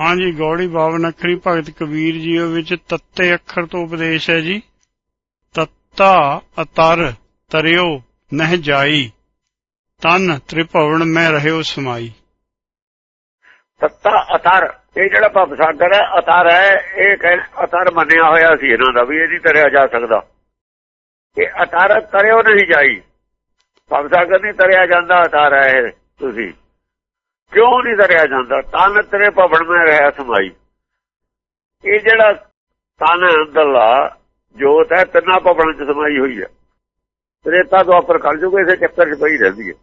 ਹਾਂਜੀ, ਗੌੜੀ ਬਾਵਨ ਅੱਖਰੀ ਭਗਤ ਕਬੀਰ ਜੀ ਵਿੱਚ ਤੱਤੇ ਅੱਖਰ ਤੋਂ ਉਪਦੇਸ਼ ਹੈ ਜੀ। ਤੱਤਾ ਅਤਰ, ਤਰਿਓ, ਨਹਿ ਜਾਈ, ਤਨ ਤ੍ਰਿਭਵਨ ਮੈਂ ਰਹਿਓ ਸਮਾਈ। ਤੱਤਾ ਅਤਰ, ਇਹ ਜਿਹੜਾ ਭਵ ਸਾਗਰ ਹੈ, ਅਤਰ ਹੈ, ਇਹ ਕਹਿ ਅਤਰ ਮੰਨਿਆ ਹੋਇਆ ਸੀ ਇਹਨਾਂ ਦਾ ਵੀ ਇਹਦੀ ਤਰਿਆ ਜਾ ਸਕਦਾ। ਇਹ ਅਤਰ ਤਰਿਓ ਨਹੀਂ ਜਾਈ। ਭਵ ਸਾਗਰ ਨਹੀਂ ਤਰਿਆ ਜਾਂਦਾ, ਅਤਰ ਹੈ ਇਹ, ਤੁਸੀਂ। ਕਿਉਂ ਨਹੀਂ ਤਰਿਆ ਜਾਂਦਾ? ਤਨ ਤੇਰੇ ਭਵਨ ਮੈਂ ਰਹਿਆ ਸਮਾਈ। ਇਹ ਜਿਹੜਾ ਤਨ ਅੰਦਰਲਾ ਜੋਤ ਹੈ, ਤਿੰਨਾਂ ਭਵਨ ਚ ਸਮਾਈ ਹੋਈ ਹੈ। ਤ੍ਰੇਤਾ ਤੋਂ ਆਪਰ ਕਰ ਜੂਗੇ ਇਸੇ ਚੱਕਰ ਚ ਪਈ ਰਹਿੰਦੀ ਹੈ।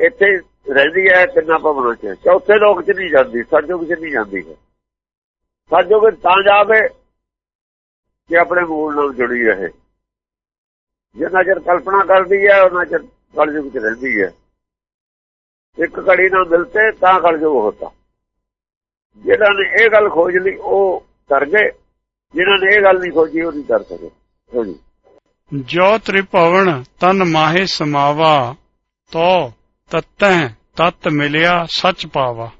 ਇੱਥੇ ਰਹਿੰਦੀ ਹੈ, ਤਿੰਨਾਂ ਭਵਨਾਂ ਚ। ਚੌਥੇ ਲੋਕ ਚ ਨਹੀਂ ਜਾਂਦੀ ਸਤਜੁਗ ਚ ਨਹੀਂ ਜਾਂਦੀ ਹੈ। ਸਤਜੁਗ ਤਾਂ ਜਾਵੇ ਕਿ ਆਪਣੇ ਮੂਲ ਨਾਲ ਜੁੜੀ ਰਹੇ। ਜਿੰਨਾ ਚਿਰ ਕਲਪਨਾ ਕਰਦੀ ਹੈ, ਉਹਨਾਂ ਚਿਰ ਕਲਯੁਗ ਚ ਰਹਿੰਦੀ ਹੈ। ਇੱਕ ਘੜੀ ਨਾਲ ਮਿਲਤੇ ਤਾਂ ਕਲਯੁਗ ਹੁੰਦਾ ਜਿਹਨਾਂ ਨੇ ਇਹ ਗੱਲ ਖੋਜ ਲਈ ਉਹ ਕਰ ਗਏ। ਜਿਨ੍ਹਾਂ ਨੇ ਇਹ ਗੱਲ ਨਹੀਂ ਖੋਜੀ ਉਹ ਨਹੀਂ ਕਰ ਸਕੇ। ਹਾਂਜੀ। ਜੋ ਤ੍ਰਿਭਵਨ ਤਨ ਮਾਹੇ ਸਮਾਵਾ ਤੋ ਤਤੈ ਤਤ ਮਿਲਿਆ ਸੱਚ ਪਾਵਾ।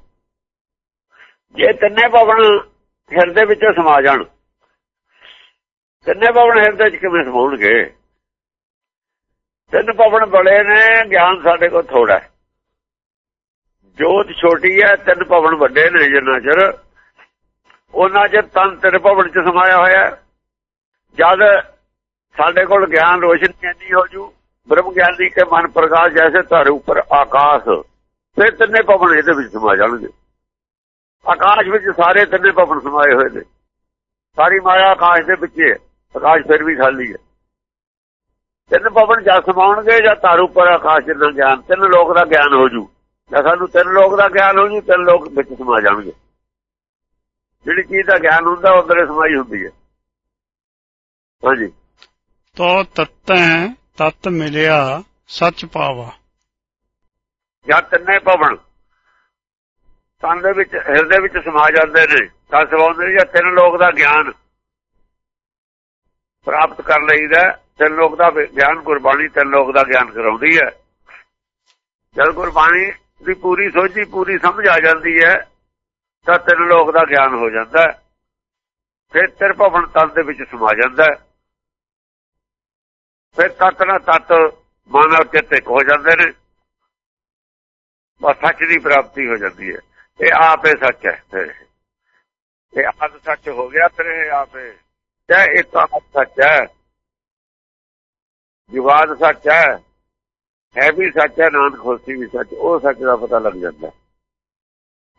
ਜੇ ਤਿੰਨੇ ਭਵਨ ਹਿਰਦੇ ਵਿੱਚ ਸਮਾ ਜਾਣ ਤਿੰਨੇ ਭਵਨ ਹਿਰਦੇ ਚ ਕਿਵੇਂ ਸਮਾਉਣਗੇ? ਤਿੰਨ ਭਵਨ ਬੜੇ ਨੇ ਗਿਆਨ ਸਾਡੇ ਕੋਲ ਥੋੜਾ ਹੈ। ਜੋਤ ਛੋਟੀ ਹੈ ਤਿੰਨ ਭਵਨ ਵੱਡੇ ਨੇ ਜਿੰਨਾ ਚਿਰ। ਉਹਨਾਂ ਚਿਰ ਤਨ ਤਿੰਨ ਭਵਨ ਚ ਸਮਾਇਆ ਹੋਇਆ ਜਦ ਸਾਡੇ ਕੋਲ ਗਿਆਨ ਰੋਸ਼ਨੀ ਇੰਨੀ ਹੋ ਜੂ, ਬ੍ਰਹਮ ਗਿਆਨੀ ਕੇ ਮਨ ਪ੍ਰਕਾਸ਼ ਜੈਸੇ ਧਰ ਉੱਪਰ ਆਕਾਸ਼, ਫਿਰ ਤਿੰਨੇ ਭਵਨ ਇਹਦੇ ਵਿੱਚ ਸਮਾ ਜਾਣਗੇ। ਆਕਾਸ਼ ਵਿੱਚ ਸਾਰੇ ਤਿੰਨੇ ਭਵਨ ਸਮਾਏ ਹੋਏ ਨੇ। ਸਾਰੀ ਮਾਇਆ ਆਕਾਸ਼ ਦੇ ਵਿੱਚ ਹੈ ਆਕਾਸ਼ ਫਿਰ ਵੀ ਖਾਲੀ ਹੈ ਤਿੰਨ ਭਵਨ ਜਦ ਸਮਾਉਣਗੇ ਜਾਂ ਧਰ ਉੱਪਰ ਆਕਾਸ਼ ਜਿੰਨਾ ਗਿਆਨ, ਤਿੰਨ ਲੋਕ ਦਾ ਗਿਆਨ ਹੋ ਜੂ। ਜਾਂ ਸਾਨੂੰ ਤਿੰਨ ਲੋਕ ਦਾ ਗਿਆਨ ਹੋ ਜੂ ਤਿੰਨ ਲੋਕ ਵਿੱਚ ਸਮਾ ਜਾਣਗੇ। ਜਿਹੜੀ ਚੀਜ਼ ਦਾ ਗਿਆਨ ਹੁੰਦਾ ਉਧਰੇ ਸਮਾਈ ਹੁੰਦੀ ਹੈ। ਹਾਂਜੀ। ਤੋ ਤਤੈ ਤਤ ਮਿਲਿਆ ਸੱਚ ਪਾਵਾ। ਜਾਂ ਤਿੰਨੇ ਭਵਨ ਤਨ ਦੇ ਵਿੱਚ ਹਿਰਦੇ ਵਿੱਚ ਸਮਾ ਜਾਂਦੇ ਨੇ ਤਾਂ ਸਵਾਉਂਦੇ ਜਾਂ ਤਿੰਨ ਲੋਕ ਦਾ ਗਿਆਨ ਪ੍ਰਾਪਤ ਕਰ ਲਈਦਾ ਤਿੰਨ ਲੋਕ ਦਾ ਗਿਆਨ ਗੁਰਬਾਣੀ ਤਿੰਨ ਲੋਕ ਦਾ ਗਿਆਨ ਕਰਾਉਂਦੀ ਹੈ। ਜਦ ਗੁਰਬਾਣੀ ਦੀ ਪੂਰੀ ਸੋਝੀ, ਪੂਰੀ ਸਮਝ ਆ ਜਾਂਦੀ ਹੈ, ਤਾਂ ਤਿੰਨ ਲੋਕ ਦਾ ਗਿਆਨ ਹੋ ਜਾਂਦਾ ਫਿਰ ਤੇਰ ਭਵਨ ਤਨ ਦੇ ਵਿੱਚ ਸਮਾ ਜਾਂਦਾ ਫਿਰ ਤਤ ਨਾ ਤਤ ਮਾਨਵ ਚਿੱਤ ਇੱਕ ਹੋ ਜਾਂਦੇ ਨੇ। ਬਸ ਸੱਚ ਦੀ ਪ੍ਰਾਪਤੀ ਹੋ ਜਾਂਦੀ ਹੈ। ਇਹ ਆਪੇ ਸੱਚ ਹੈ ਇਹ ਆਪ ਸੱਚ ਹੋ ਗਿਆ ਤੇਰੇ ਆਪੇ ਚਾਹੇ ਇੱਕ ਆਪ ਸੱਚ ਹੈ, ਵਿਵਾਦ ਸੱਚ ਹੈ ਹੈ ਵੀ ਸੱਚ ਹੈ ਨਾਨਕ ਖੋਸੀ ਵੀ ਸੱਚ ਉਹ ਸੱਚ ਦਾ ਪਤਾ ਲੱਗ ਜਾਂਦਾ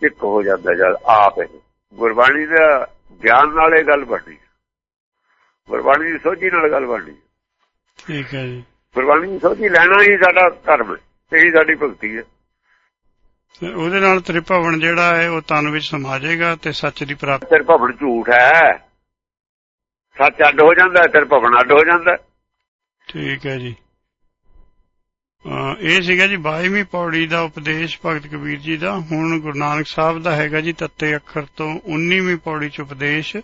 ਇੱਕ ਹੋ ਜਾਂਦਾ ਜਦ ਆਪ ਹੈ ਗੁਰਬਾਣੀ ਦਾ ਗਿਆਨ ਨਾਲ ਇਹ ਗੱਲ ਬਣਦੀ ਗੁਰਬਾਣੀ ਦੀ ਸੋਝੀ ਨਾਲ ਗੱਲ ਬਣਦੀ ਠੀਕ ਹੈ ਜੀ। ਗੁਰਬਾਣੀ ਦੀ ਸੋਝੀ ਲੈਣਾ ਹੀ ਸਾਡਾ ਧਰਮ ਹੈ ਇਹੀ ਸਾਡੀ ਭਗਤੀ ਹੈ। ਤੇ ਉਹਦੇ ਨਾਲ ਤ੍ਰਿਭਵਨ ਜਿਹੜਾ ਹੈ ਉਹ ਤਨ ਵਿੱਚ ਸਮਾ ਜਾਏਗਾ ਤੇ ਸੱਚ ਦੀ ਪ੍ਰਾਪਤੀ ਤੇਰੇ ਭਵਨ ਝੂਠ ਹੈ। ਸੱਚ ਅੱਡ ਹੋ ਜਾਂਦਾ ਤੇਰੇ ਭਵਨ ਅੱਡ ਹੋ ਜਾਂਦਾ ਠੀਕ ਹੈ ਜੀ। ਇਹ ਸੀਗਾ ਜੀ 22ਵੀਂ ਪੌੜੀ ਦਾ ਉਪਦੇਸ਼ ਭਗਤ ਕਬੀਰ ਜੀ ਦਾ। ਹੁਣ ਗੁਰੂ ਨਾਨਕ ਸਾਹਿਬ ਦਾ ਹੈਗਾ ਜੀ ਤੱਤੇ ਅੱਖਰ ਤੋਂ 19ਵੀਂ ਪੌੜੀ ਚ ਉਪਦੇਸ਼।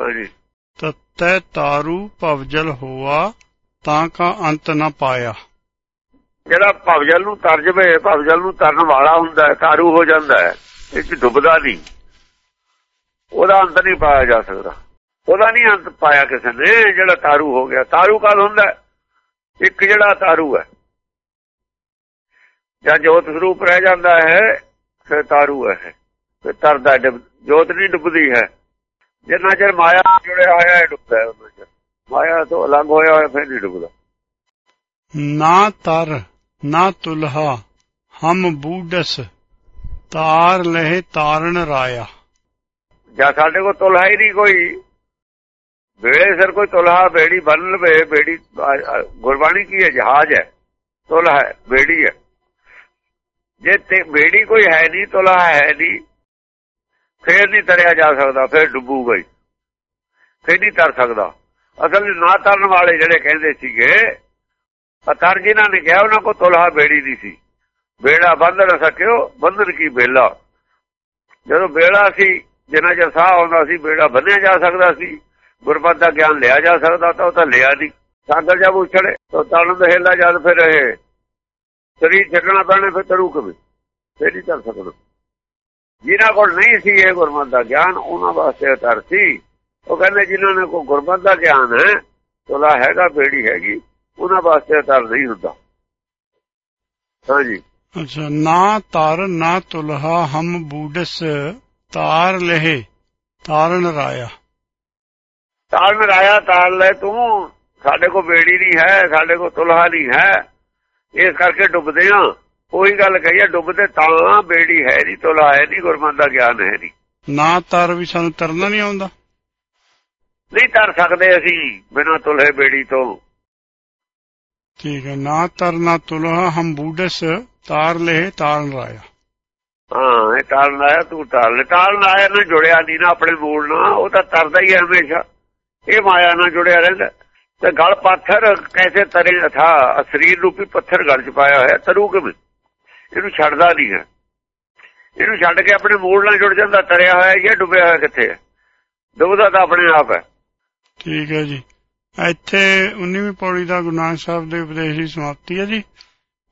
ਹਾਂਜੀ। ਤਤੈ ਤਾਰੂ ਭਵਜਲ ਹੋਆ ਤਾਂ ਕਾ ਅੰਤ ਨਾ ਪਾਇਆ। ਜਿਹੜਾ ਭਵਜਲ ਨੂੰ ਤਰ ਜਵੇ ਭਵਜਲ ਨੂੰ ਤਰਨ ਵਾਲਾ ਹੁੰਦਾ ਹੈ ਤਾਰੂ ਹੋ ਜਾਂਦਾ ਹੈ ਇਹ ਡੁੱਬਦਾ ਨਹੀਂ। ਉਹਦਾ ਅੰਤ ਨਹੀਂ ਪਾਇਆ ਜਾ ਸਕਦਾ। ਉਹਦਾ ਨਹੀਂ ਅੰਤ ਪਾਇਆ ਕਿਸੇ ਨੇ ਜਿਹੜਾ ਤਾਰੂ ਹੋ ਗਿਆ। ਤਾਰੂ ਕਦ ਹੁੰਦਾ ਇੱਕ ਜਿਹੜਾ ਤਾਰੂ ਹੈ। ਜਾਂ ਜੋਤ ਸਰੂਪ ਰਹਿ ਜਾਂਦਾ ਹੈ ਫਿਰ ਤਾਰੂ ਹੈ ਫਿਰ ਤਰਦਾ ਜੋਤ ਨਹੀਂ ਡੁੱਬਦੀ ਹੈ। ਜਿੰਨਾ ਚਿਰ ਮਾਇਆ ਜੁੜਿਆ ਹੋਇਆ ਹੈ ਡੁੱਬਦਾ ਉਹਨਾਂ ਚਿਰ। ਮਾਇਆ ਤੋਂ ਅਲੱਗ ਹੋਇਆ ਹੋਇਆ ਫਿਰ ਨਹੀਂ ਡੁੱਬਦਾ। ਨਾ ਤਰ ਨਾ ਤੁਲਹਾ ਹਮ ਬੂਡਸ ਤਾਰ ਲਹਿ ਤਾਰਨ ਰਾਇਆ। ਜਾਂ ਸਾਡੇ ਕੋਲ ਤੁਲਹਾ ਹੀ ਨਹੀਂ ਕੋਈ। ਵੇੜੇ ਸਿਰ ਕੋਈ ਤੁਲਹਾ, ਬੇੜੀ ਬੰਨ ਲਵੇ, ਬੇੜੀ ਗੁਰਬਾਣੀ ਕੀ ਹੈ? ਜਹਾਜ਼ ਹੈ। ਤੁਲਹਾ ਹੈ, ਬੇੜੀ ਹੈ। ਜੇ ਤੇ ਬੇੜੀ ਕੋਈ ਹੈ ਨਹੀਂ, ਤੁਲਹਾ ਹੈ ਨਹੀਂ, ਫੇਰ ਨਹੀਂ ਤਰਿਆ ਜਾ ਸਕਦਾ, ਫੇਰ ਡੁੱਬੂਗਾ ਹੀ। ਫੇਰ ਨਹੀਂ ਤਰ ਸਕਦਾ। ਅਸਲ ਨਾ ਤਰਨ ਵਾਲੇ ਜਿਹੜੇ ਕਹਿੰਦੇ ਸੀਗੇ ਅਤਰ ਜਿਨ੍ਹਾਂ ਨੇ ਕਿਹਾ, ਉਹਨਾਂ ਕੋ ਤੁਲਹਾ, ਬੇੜੀ ਦੀ ਸੀ। ਬੇੜਾ ਬੰਦ ਨਾ ਸਕਿਓ ਬੰਦਨ ਕੀ ਬੇਲਾ? ਜਦੋਂ ਬੇੜਾ ਸੀ, ਜਿੰਨਾ ਚਿਰ ਸਾਹ ਆਉਂਦਾ ਸੀ, ਬੇੜਾ ਬੰਨਿਆ ਜਾ ਸਕਦਾ ਸੀ। ਗੁਰਬਤ ਦਾ ਗਿਆਨ ਲਿਆ ਜਾ ਸਕਦਾ ਤਾਂ ਉਹ ਤਾਂ ਲਿਆ ਨਹੀਂ ਸਾਗਰ ਜਦ ਉਛੜੇ, ਤਾਂ ਤਰਨ ਦੇ ਜਦ ਫਿਰ ਇਹ ਸਰੀਰ ਛੱਡਣਾ ਪੈਣਾ, ਫਿਰ ਤਰੂ ਕਵੇ ਫਿਰ ਨਹੀਂ ਚੱਲ ਸਕਦਾ। ਜਿਨ੍ਹਾਂ ਕੋਲ ਨਹੀਂ ਸੀ ਇਹ ਗੁਰਮਤ ਦਾ ਗਿਆਨ, ਉਹਨਾਂ ਵਾਸਤੇ ਅਤਰ ਸੀ। ਉਹ ਕਹਿੰਦੇ ਜਿਨ੍ਹਾਂ ਨੇ ਕੋ ਗੁਰਮਤ ਦਾ ਗਿਆਨ ਹੈ ਤੋਲਾ ਹੈਗਾ, ਬੇੜੀ ਹੈਗੀ, ਉਹਨਾਂ ਵਾਸਤੇ ਤਰ ਨਹੀਂ ਹੁੰਦਾ। ਹਾਂਜੀ ਅੱਛਾ, ਨਾ ਤਰ, ਨਾ ਤੁਲਹਾ, ਹਮ ਬੂਡਸ, ਤਾਰ ਲਹੇ, ਤਾਰਨ ਰਾਇਆ। ਤਾਲ ਮਰਾਇਆ ਤਾਲ ਲੈ ਤੂੰ। ਸਾਡੇ ਕੋ ਬੇੜੀ ਨਹੀਂ ਹੈ ਸਾਡੇ ਕੋ ਤੁਲਹਾ ਨਹੀਂ ਹੈ। ਇਸ ਕਰਕੇ ਡੁੱਬਦੇ ਆ ਉਹੀ ਗੱਲ ਕਹੀਏ ਡੁੱਬਦੇ ਤਾਂ ਬੇੜੀ ਹੈ ਨਹੀਂ ਤੁਲਹਾ ਹੈ ਨਹੀਂ ਗੁਰਮਤ ਦਾ ਗਿਆਨ ਹੈ ਨਹੀਂ। ਨਾ ਤਰ ਵੀ ਸਾਨੂੰ ਤਰਨਾ ਨਹੀਂ ਆਉਂਦਾ। ਨਹੀਂ ਤਰ ਸਕਦੇ ਅਸੀਂ ਬਿਨਾਂ ਤੁਲਹੇ ਬੇੜੀ ਤੋਂ। ਠੀਕ ਹੈ ਨਾ ਤਰ ਨਾ ਤੁਲਹਾ ਹਮ ਬੂਡਸ ਤਾਰ ਲਹਿ ਤਾਰਨ ਰਾਇਆ ਹਾਂ ਇਹ ਤਾਲ ਲਾਇਆ ਤੂੰ ਤਾਲ ਲੈ। ਤਾਲ ਲਾਇਆ ਨਾ ਜੁੜਿਆ ਨਹੀਂ ਨਾ ਆਪਣੇ ਮੂਲ ਨਾਲ ਉਹ ਤਾਂ ਤਰਦਾ ਹੀ ਹੈ ਹਮੇਸ਼ਾ। ਇਹ ਮਾਇਆ ਨਾਲ ਜੁੜਿਆ ਰਹਿੰਦਾ ਤੇ ਗਲ ਪੱਥਰ ਕੈਸੇ ਤਰੇ ਥਾ ਸਰੀਰ ਰੂਪੀ ਪੱਥਰ ਗਲ ਚ ਪਾਇਆ ਹੋਇਆ, ਤਰੂ ਕਿਵੇਂ? ਇਹਨੂੰ ਛੱਡਦਾ ਨਹੀਂ ਹੈ। ਇਹਨੂੰ ਛੱਡ ਕੇ ਆਪਣੇ ਮੂਲ ਨਾਲ ਜੁੜ ਜਾਂਦਾ, ਤਰਿਆ ਹੋਇਆ ਇਹ ਡੁੱਬਿਆ ਹੋਇਆ ਕਿੱਥੇ ਹੈ? ਡੁੱਬਦਾ ਤਾਂ ਆਪਣੇ ਆਪ ਹੈ। ਠੀਕ ਹੈ ਜੀ। ਇੱਥੇ 19ਵੀਂ ਪੌੜੀ ਦਾ ਗੁਰੂ ਨਾਨਕ ਸਾਹਿਬ ਦੇ ਉਪਦੇਸ਼ ਦੀ ਸਮਾਪਤੀ ਹੈ ਜੀ।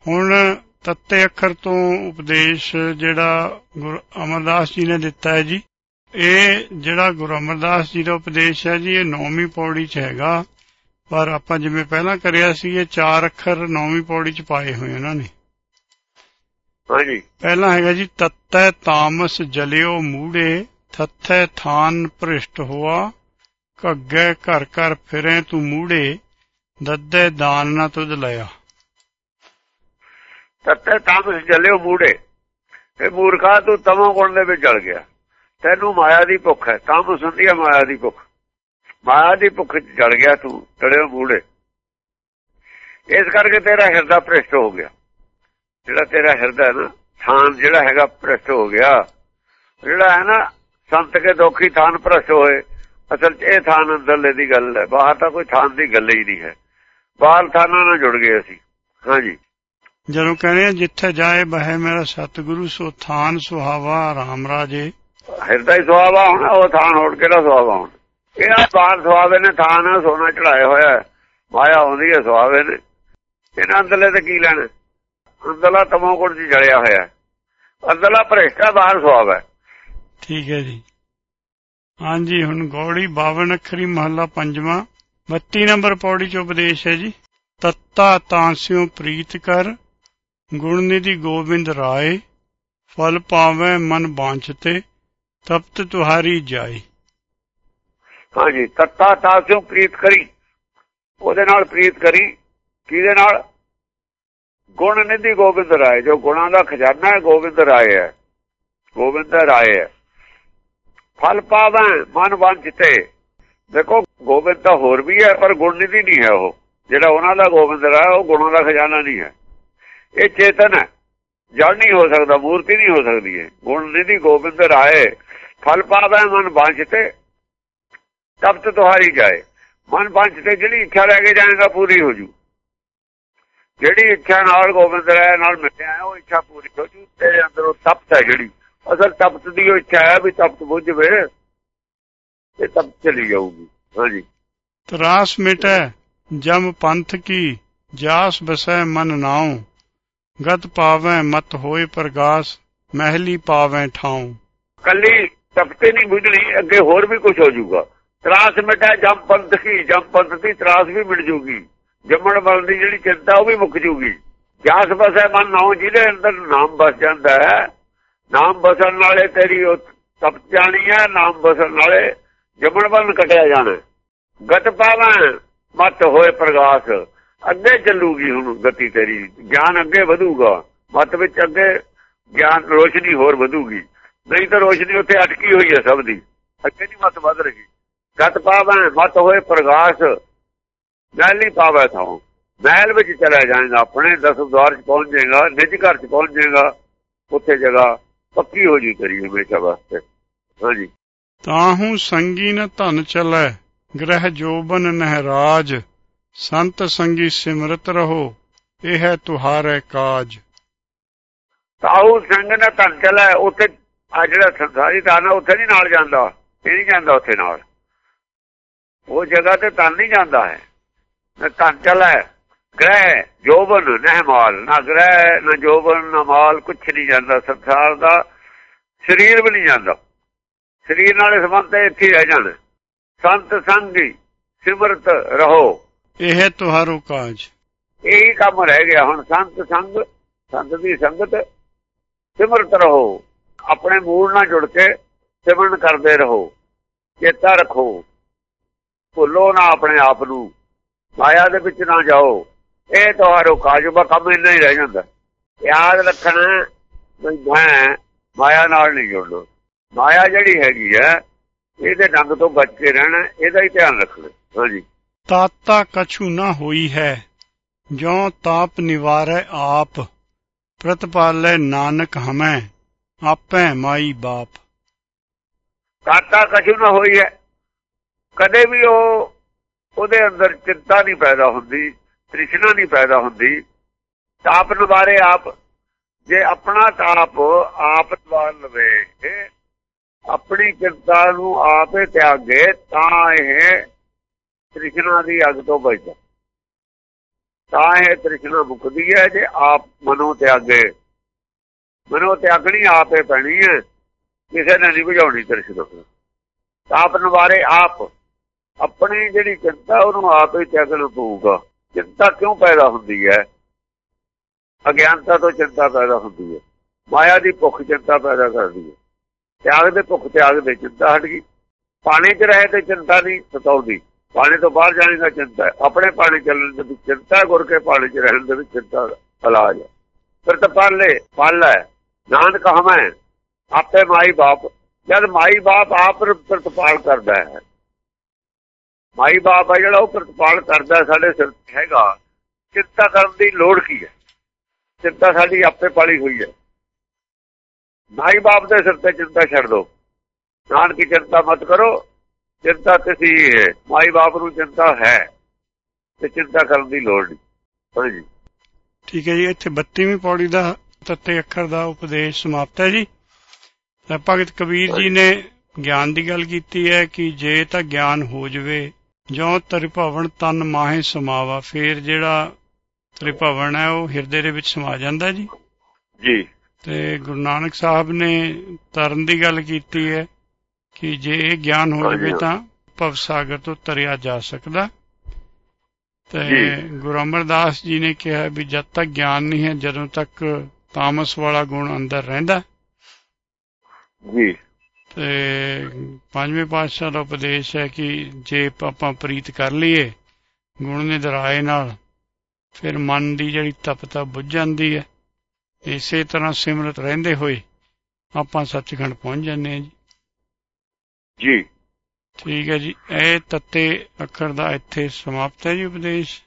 ਹੁਣ ਤੱਤੇ ਅੱਖਰ ਤੋਂ ਉਪਦੇਸ਼ ਜਿਹੜਾ ਗੁਰੂ ਅਮਰਦਾਸ ਜੀ ਨੇ ਦਿੱਤਾ ਹੈ ਜੀ ਇਹ ਜਿਹੜਾ ਗੁਰੂ ਅਮਰਦਾਸ ਜੀ ਦਾ ਉਪਦੇਸ਼ ਹੈ ਜੀ ਇਹ 9ਵੀਂ ਪੌੜੀ 'ਚ ਹੈਗਾ। ਪਰ ਆਪਾਂ ਜਿਵੇਂ ਪਹਿਲਾਂ ਕਰਿਆ ਸੀ ਇਹ ਚਾਰ ਅੱਖਰ 9ਵੀਂ ਪੌੜੀ 'ਚ ਪਾਏ ਹੋਏ ਉਹਨਾਂ ਨੇ। ਹਾਂਜੀ। ਪਹਿਲਾ ਹੈਗਾ ਜੀ ਤਤੈ ਤਾਮਸ ਜਲਿਓ ਮੂੜੇ ਥੱਥੈ ਥਾਨ ਭ੍ਰਿਸ਼ਟ ਹੋਆ ਘੱਗੇ ਘਰ ਘਰ ਫਿਰੇ ਤੂੰ ਮੂੜੇ ਦੱਦੇ ਦਾਨ ਨਾ ਤੁਧ ਲਿਆ ਤੱਤੇ ਤਾਮਸ ਜਲਿਓ ਮੂੜੇ ਇਹ ਮੂਰਖਾ ਤੂੰ ਤਮੋ ਗੁਣ ਦੇ ਵਿੱਚ ਜਲ ਗਿਆ। ਤੈਨੂੰ ਮਾਇਆ ਦੀ ਭੁੱਖ ਹੈ ਤਾਮਸ ਹੁੰਦੀ ਹੈ ਮਾਇਆ ਦੀ ਭੁੱਖ। ਮਾਇਆ ਦੀ ਭੁੱਖ ਚ ਜਲ ਗਿਆ ਤੂੰ, ਤੜਿਓ ਮੂੜੇ। ਇਸ ਕਰਕੇ ਤੇਰਾ ਹਿਰਦਾ ਭ੍ਰਿਸ਼ਟ ਹੋ ਗਿਆ। ਜਿਹੜਾ ਤੇਰਾ ਹਿਰਦਾ ਨਾ, ਥਾਨ ਜਿਹੜਾ ਹੈਗਾ ਭ੍ਰਿਸ਼ਟ ਹੋ ਗਿਆ। ਜਿਹੜਾ ਹੈ ਨਾ, ਸੰਤ ਕੇ ਦੋਖੀ ਥਾਨ ਭ੍ਰਿਸ਼ਟ ਹੋਏ, ਅਸਲ 'ਚ ਇਹ ਥਾਨ ਅੰਦਰਲੇ ਦੀ ਗੱਲ ਹੈ, ਬਾਹਰ ਤਾਂ ਕੋਈ ਥਾਨ ਦੀ ਗੱਲ ਹੀ ਨਹੀਂ ਹੈ। ਬਾਹਰ ਥਾਨਾਂ ਨਾਲ ਜੁੜ ਗਏ ਅਸੀਂ। ਹਾਂਜੀ। ਜਦੋਂ ਕਹਿੰਦੇ ਆ, ਜਿੱਥੇ ਜਾਏ ਬਹਿ ਮੇਰਾ ਸਤਿਗੁਰੂ, ਸੋ ਥਾਨ ਸੁਹਾਵਾ, ਰਾਮ ਰਾਜੇ। ਹਿਰਦਾ ਹੀ ਸੁਹਾਵਾ ਹੁਣ, ਉਹ ਥਾਨ ਹੋੜ ਕਿਹੜਾ ਸੁਹਾਵਾ ਹੁਣ? ਇਹਨਾਂ ਬਾਹਰ ਸੁਹਾਵੇ ਨੇ ਥਾਨ ਸੋਨਾ ਚੜਾਇਆ ਹੋਇਆ ਹੈ। ਮਾਇਆ ਆਉਂਦੀ ਹੈ ਸੁਹਾਵੇ ਨੇ ਇਹਨਾਂ ਅੰਦਰਲੇ ਤੇ ਕੀ ਲੈਣਾ? ਅੰਦਰਲਾ ਤਮੋ ਗੁਣ ਜੜਿਆ ਹੋਇਆ ਅੰਦਰਲਾ ਭ੍ਰਿਸ਼ਟਾ, ਬਾਹਰ ਸੁਹਾਵਾ ਠੀਕ ਹੈ ਜੀ। ਹਾਂਜੀ, ਹੁਣ ਗੌੜੀ 52 ਅੱਖਰੀ ਮਹੱਲਾ ਪੰਜਵਾਂ। 32 ਨੰਬਰ ਪੌੜੀ ਚ ਉਪਦੇਸ਼ ਹੈ ਜੀ। ਤੱਤਾ ਤਾਂਸਿਓ ਪ੍ਰੀਤ ਕਰ, ਗੁਣ ਨਿਧੀ ਗੋਬਿੰਦ ਰਾਏ, ਫਲ ਪਾਵੇ ਮਨ ਬਾਂਝਤੇ ਤਪਤ ਤੁਹਾਰੀ ਜਾਈ। ਹਾਂਜੀ, ਤੱਤਾ ਤਾਸਿਓ ਪ੍ਰੀਤ ਕਰੀ। ਉਹਦੇ ਨਾਲ ਪ੍ਰੀਤ ਕਰੀ। ਕਿਹਦੇ ਨਾਲ? ਗੁਣ ਨਿਧੀ ਗੋਬਿੰਦ ਰਾਏ, ਜੋ ਗੁਣਾਂ ਦਾ ਖਜ਼ਾਨਾ ਹੈ, ਗੋਬਿੰਦ ਰਾਏ ਹੈ। ਗੋਬਿੰਦ ਰਾਏ ਹੈ। ਫਲ ਪਾਵਾਂ, ਮਨ ਵਾਂਝਤੇ। ਦੇਖੋ, ਗੋਬਿੰਦ ਤਾਂ ਹੋਰ ਵੀ ਹੈ, ਪਰ ਗੁਣ ਨਿਧੀ ਨਹੀਂ ਹੈ ਉਹ। ਜਿਹੜਾ ਉਹਨਾਂ ਦਾ ਗੋਬਿੰਦ ਰਾਏ, ਉਹ ਗੁਣਾ ਦਾ ਖਜ਼ਾਨਾ ਨਹੀਂ ਹੈ। ਇਹ ਚੇਤਨ ਹੈ। ਜੜ ਨਹੀਂ ਹੋ ਸਕਦਾ, ਮੂਰਤੀ ਨਹੀਂ ਹੋ ਸਕਦੀ ਹੈ। ਗੁਣ ਨਿਧੀ ਗੋਬਿੰਦ ਰਾਏ ਫਲ ਪਾਵਾਂ ਮਨ ਵਾਂਝਤੇ ਤਪਤ ਤੁਹਾਰੀ ਜਾਏ ਮਨ ਵਾਂਝਤੇ ਜਿਹੜੀ ਇੱਛਾ ਲੈ ਕੇ ਜਾਏਗਾ ਪੂਰੀ ਹੋ ਜੂ ਜਿਹੜੀ ਇੱਛਾ ਨਾਲ ਗੋਬਿੰਦ ਰਾਏ ਨਾਲ ਮਿਲਿਆ ਉਹ ਇੱਛਾ ਪੂਰੀ ਹੋ ਜੂ ਤੇਰੇ ਅੰਦਰ ਉਹ ਤਪਤ ਹੈ ਜਿਹੜੀ ਅਸਲ ਤਪਤ ਦੀ ਉਹ ਇੱਛਾ ਹੈ ਵੀ ਤਪਤ ਬੁੱਝ ਵੇ ਇਹ ਤਪਤ ਚਲੀ ਜਾਊਗੀ ਹਾਂਜੀ ਤਰਾਸ ਮਿਟੈ ਜਮ ਪੰਥ ਕੀ ਜਾਸ ਬਸੈ ਮਨ ਨਾਉ ਗਤ ਪਾਵੈ ਮਤ ਹੋਏ ਪ੍ਰਗਾਸ ਮਹਿਲੀ ਪਾਵੈ ਠਾਉ ਕੱਲੀ ਤਪਤੇ ਨਹੀਂ ਬੁਝਣੀ ਅੱਗੇ ਹੋਰ ਵੀ ਕੁਝ ਹੋ ਜਾਊਗਾ। ਤਰਾਸ ਮਿਟਾ ਜਮ ਪੰਥ ਕੀ? ਜਮ ਪੰਥ ਦੀ ਤਰਾਸ ਵੀ ਮਿਟ ਜੂਗੀ ਜੰਮਣ ਵਾਲ ਦੀ ਜਿਹੜੀ ਚਿੰਤਾ, ਉਹ ਵੀ ਮੁੱਕ ਜੂਗੀ ਜਾਸ ਬਸੈ ਮਨ ਨਾਉ, ਜਿਹਦੇ ਅੰਦਰ ਨਾਮ ਬਸ ਜਾਂਦਾ ਹੈ, ਨਾਮ ਬਸਣ ਨਾਲੇ ਤੇਰੀ ਉਹ ਤਪ ਜਾਣੀ ਹੈ, ਨਾਮ ਬਸਣ ਨਾਲੇ ਜੰਮਣ ਵੱਲ ਕਟਿਆ ਜਾਣਾ ਗਤ ਪਾਵਾਂ, ਮਤ ਹੋਏ ਪ੍ਰਗਾਸ। ਅੱਗੇ ਚੱਲੂਗੀ ਹੁਣ ਗਤੀ ਤੇਰੀ। ਗਿਆਨ ਅੱਗੇ ਵਧੂਗਾ। ਮਤ ਵਿੱਚ ਅੱਗੇ ਗਿਆਨ, ਰੋਸ਼ਨੀ ਹੋਰ ਵਧੂਗੀ। ਨਹੀਂ ਤਾਂ ਰੋਸ਼ਨੀ ਉੱਥੇ ਅਟਕੀ ਹੋਈ ਹੈ ਸਭ ਦੀ। ਅੱਗੇ ਨਹੀਂ ਮਤ ਵਧ ਰਹੀ। ਗਤ ਪਾਵਾਂ ਮਤ ਹੋਏ ਪ੍ਰਗਾਸ। ਮਹਿਲ ਨਹੀਂ ਪਾਵੇ ਥਾਂ ਮਹਿਲ ਵਿੱਚ ਚਲਾ ਜਾਏਗਾ ਆਪਣੇ ਦਸ ਦਵਾਰ ਚ ਪਹੁੰਚ ਜਾਏਗਾ ਨਿਜ ਘਰ ਚ ਪਹੁੰਚ ਜਾਏਗਾ। ਉੱਥੇ ਜਗ੍ਹਾ ਪੱਕੀ ਹੋ ਜੀ ਕਰੀ ਹਮੇਸ਼ਾ ਵਾਸਤੇ। ਹਾਂਜੀ। ਤਾਹੂ ਸੰਗੀ ਨ ਧਨ ਚਲੈ ਗ੍ਰਹਿ ਜੋਬਨ ਨਹਿਰਾਜ। ਸੰਤ ਸੰਗੀ ਸਿਮਰਤ ਰਹੋ ਇਹ ਹੈ ਤੁਹਾਰੇ ਕਾਜ। ਤਾਉ ਸੰਗ ਨਾ ਧਨ ਚਲਾ ਉੱਥੇ ਆ ਜਿਹੜਾ ਸੰਸਾਰੀ ਧਨ ਆ ਉੱਥੇ ਨਹੀਂ ਨਾਲ ਜਾਂਦਾ। ਇਹ ਨਹੀਂ ਜਾਂਦਾ ਉੱਥੇ ਨਾਲ। ਉਹ ਜਗ੍ਹਾ ਤੇ ਧਨ ਨਹੀਂ ਜਾਂਦਾ ਹੈ। ਨਾ ਧਨ ਚਲਾ ਗ੍ਰਹਿ ਜੋਬਨ ਨਹਿ ਮਾਲ। ਨਾ ਗ੍ਰਹਿ ਨਾ ਜੋਬਨ ਨਾ ਮਾਲ ਕੁਛ ਨਹੀਂ ਜਾਂਦਾ। ਸੰਸਾਰ ਦਾ ਸਰੀਰ ਵੀ ਨਹੀਂ ਜਾਂਦਾ। ਸਰੀਰ ਨਾਲੇ ਸੰਬੰਧ ਤੇ ਇੱਥੇ ਰਹਿ ਜਾਣਾ। ਸੰਤ ਸੰਗੀ ਸਿਮਰਤ ਰਹੋ। ਇਹ ਤੁਹਾਰੋ ਕਾਜ। ਇਹੀ ਕੰਮ ਰਹਿ ਗਿਆ। ਹੁਣ ਸੰਤ ਸੰਗ ਸੰਤ ਦੀ ਸੰਗਤ ਸਿਮਰਤ ਰਹੋ। ਆਪਣੇ ਮੂਲ ਨਾਲ ਜੁੜ ਕੇ ਸਿਮਰਨ ਕਰਦੇ ਰਹੋ, ਚੇਤਾ ਰੱਖੋ, ਭੁੱਲੋ ਨਾ ਆਪਣੇ ਆਪ ਨੂੰ, ਮਾਇਆ ਦੇ ਵਿੱਚ ਨਾ ਜਾਓ। ਇਹ ਤੁਹਾਰੋ ਕਾਜੂਬਾ ਕੰਮ ਇੰਨਾ ਹੀ ਰਹਿ ਜਾਂਦਾ। ਯਾਦ ਰੱਖਣਾ ਮੈਂ ਮਾਇਆ ਨਾਲ ਨਹੀਂ ਜੁੜਨਾ। ਮਾਇਆ ਜਿਹੜੀ ਹੈਗੀ ਹੈ ਇਹਦੇ ਡੰਗ ਤੋਂ ਬਚ ਕੇ ਰਹਿਣਾ, ਇਹਦਾ ਹੀ ਧਿਆਨ ਰੱਖਣਾ। ਹਾਂਜੀ। ਤਾਤਾ ਕਛੂ ਨਾ ਹੋਈ ਹੈ ਜੋ ਤਾਪ ਨਿਵਾਰੈ ਆਪ, ਪ੍ਰਤਪਾਲੈ ਨਾਨਕ ਹਮੈ। ਆਪੈ ਮਾਈ ਬਾਪ। ਕਾਤਾ ਕਛੂ ਨਾ ਹੋਈ ਹੈ ਕਦੇ ਵੀ ਉਹ, ਉਹਦੇ ਅੰਦਰ ਚਿੰਤਾ ਨਹੀਂ ਪੈਦਾ ਹੁੰਦੀ, ਤ੍ਰਿਸ਼ਨਾ ਨਹੀਂ ਪੈਦਾ ਹੁੰਦੀ। ਤਾਪ ਨਿਵਾਰੇ ਆਪ, ਜੇ ਆਪਣਾ ਤਾਪ ਆਪ ਨਿਵਾਰ ਲਵੇ। ਆਪਣੀ ਚਿੰਤਾ ਨੂੰ ਆਪੇ ਤਿਆਗੇ, ਤਾਂ ਇਹ ਤ੍ਰਿਸ਼ਨਾ ਦੀ ਅਗ ਤੋਂ ਬਚਦਾ। ਤਾਂ ਇਹ ਤ੍ਰਿਸ਼ਨਾ ਮੁਕਦੀ ਹੈ ਜੇ ਆਪ ਮਨੋਂ ਤਿਆਗੇ। ਮਨੋਂ ਤਿਆਗਣੀ ਆਪੇ ਪੈਣੀ ਹੈ ਕਿਸੇ ਨੇ ਨਹੀਂ ਬੁਝਾਉਣੀ ਤ੍ਰਿਸ਼ਨਾ ਤਾਪ ਨਿਵਾਰੇ ਆਪ। ਆਪਣੀ ਜਿਹੜੀ ਚਿੰਤਾ, ਉਹਨੂੰ ਆਪ ਹੀ ਤਿਆਗਣਾ ਪਊਗਾ ਚਿੰਤਾ ਕਿਉਂ ਪੈਦਾ ਹੁੰਦੀ ਹੈ? ਅਗਿਆਨਤਾ ਤੋਂ ਚਿੰਤਾ ਪੈਦਾ ਹੁੰਦੀ ਹੈ। ਮਾਇਆ ਦੀ ਭੁੱਖ ਚਿੰਤਾ ਪੈਦਾ ਕਰਦੀ ਹੈ। ਤਿਆਗ ਦੇ ਭੁੱਖ ਤਿਆਗ ਦੇ ਚਿੰਤਾ ਹਟ ਗਈ। ਪਾਣੀ 'ਚ ਰਹੇ ਤੇ ਚਿੰਤਾ ਨਹੀਂ ਸਤਾਉਂਦੀ। ਪਾਣੀ ਤੋਂ ਬਾਹਰ ਜਾਣ ਦਾ ਚਿੰਤਾ ਆਪਣੇ ਪਾਣੀ ਚੱਲਣ ਦੀ ਚਿੰਤਾ ਗੁਰ ਕੇ ਪਾਣੀ 'ਚ ਰਹਿਣ ਦੇ ਵਿੱਚ ਚਿੰਤਾ ਇਲਾਜ ਹੈ। ਫਿਰ ਤਾਂ ਪਾਲੇ, ਪਲ ਹੈ। ਨਾਨਕ ਹਮੈ ਆਪੇ ਮਾਈ ਬਾਪ, ਜਦ ਮਾਈ ਬਾਪ ਆਪ ਪ੍ਰਤਪਾਲ ਕਰਦਾ ਹੈ। ਮਾਈ ਬਾਪ ਹੈ ਜਿਹੜਾ ਉਹ ਪ੍ਰਤਪਾਲ ਕਰਦਾ ਸਾਡੇ ਸਿਰ ਹੈਗਾ। ਚਿੰਤਾ ਕਰਨ ਦੀ ਲੋੜ ਕੀ ਹੈ? ਚਿੰਤਾ ਸਾਡੀ ਆਪੇ ਪਾਲੀ ਹੋਈ ਹੈ। ਮਾਈ ਬਾਪ ਦੇ ਸਿਰ ਤੇ ਚਿੰਤਾ ਛੱਡ ਦੋ। ਨਾਨਕ ਚਿੰਤਾ ਮਤ ਕਰੋ। ਚਿੰਤਾ ਤੁਸੀਂ ਹੈ ਮਾਈ ਬਾਪ ਨੂੰ ਚਿੰਤਾ ਹੈ ਤੇ ਚਿੰਤਾ ਕਰਨ ਦੀ ਲੋੜ ਨਹੀਂ। ਹਾਂਜੀ। ਠੀਕ ਹੈ ਜੀ, ਇੱਥੇ 32ਵੀਂ ਪੌੜੀ ਦਾ ਤੱਤੇ ਅੱਖਰ ਦਾ ਉਪਦੇਸ਼ ਸਮਾਪਤ ਹੈ ਜੀ। ਤਾਂ ਭਗਤ ਕਬੀਰ ਜੀ ਨੇ ਗਿਆਨ ਦੀ ਗੱਲ ਕੀਤੀ ਹੈ ਕਿ ਜੇ ਤਾਂ ਗਿਆਨ ਹੋ ਜਵੇ ਜੋ ਤ੍ਰਿਭਵਨ ਤਨ ਮਾਹੇ ਸਮਾਵਾ ਫੇਰ ਜਿਹੜਾ ਤ੍ਰਿਭਵਨ ਹੈ ਉਹ ਹਿਰਦੇ ਦੇ ਵਿੱਚ ਸਮਾ ਜਾਂਦਾ ਜੀ। ਜੀ। ਤੇ ਗੁਰੂ ਨਾਨਕ ਸਾਹਿਬ ਨੇ ਤਰਨ ਦੀ ਗੱਲ ਕੀਤੀ ਹੈ ਕਿ ਜੇ ਇਹ ਗਿਆਨ ਹੋ ਜਵੇ ਤਾਂ ਭਵ ਸਾਗਰ ਤੋਂ ਤਰਿਆ ਜਾ ਸਕਦਾ। ਤੇ। ਗੁਰੂ ਅਮਰਦਾਸ ਜੀ ਨੇ ਕਿਹਾ ਵੀ ਜਦ ਤੱਕ ਗਿਆਨ ਨਹੀਂ ਹੈ ਜਦੋਂ ਤੱਕ ਤਾਮਸ ਵਾਲਾ ਗੁਣ ਅੰਦਰ ਰਹਿੰਦਾ ਜੀ। ਤੇ ਪੰਜਵੇਂ ਪਾਤਸ਼ਾਹ ਦਾ ਉਪਦੇਸ਼ ਹੈ ਕਿ ਜੇ ਆਪਾਂ ਪ੍ਰੀਤ ਕਰ ਲਈਏ ਗੁਣ ਨਿਧਰਾਏ ਨਾਲ ਫਿਰ ਮਨ ਦੀ ਜਿਹੜੀ ਤਪਤਾ ਬੁੱਝ ਜਾਂਦੀ ਹੈ। ਇਸੇ ਤਰ੍ਹਾਂ ਸਿਮਰਤ ਰਹਿੰਦੇ ਹੋਏ ਆਪਾਂ ਸੱਚਖੰਡ ਪਹੁੰਚ ਜਾਂਦੇ ਹਾਂ ਜੀ। ਜੀ। ਠੀਕ ਹੈ ਜੀ। ਇਹ ਤੱਤੇ ਅੱਖਰ ਦਾ ਇੱਥੇ ਸਮਾਪਤ ਹੈ ਜੀ ਉਪਦੇਸ਼।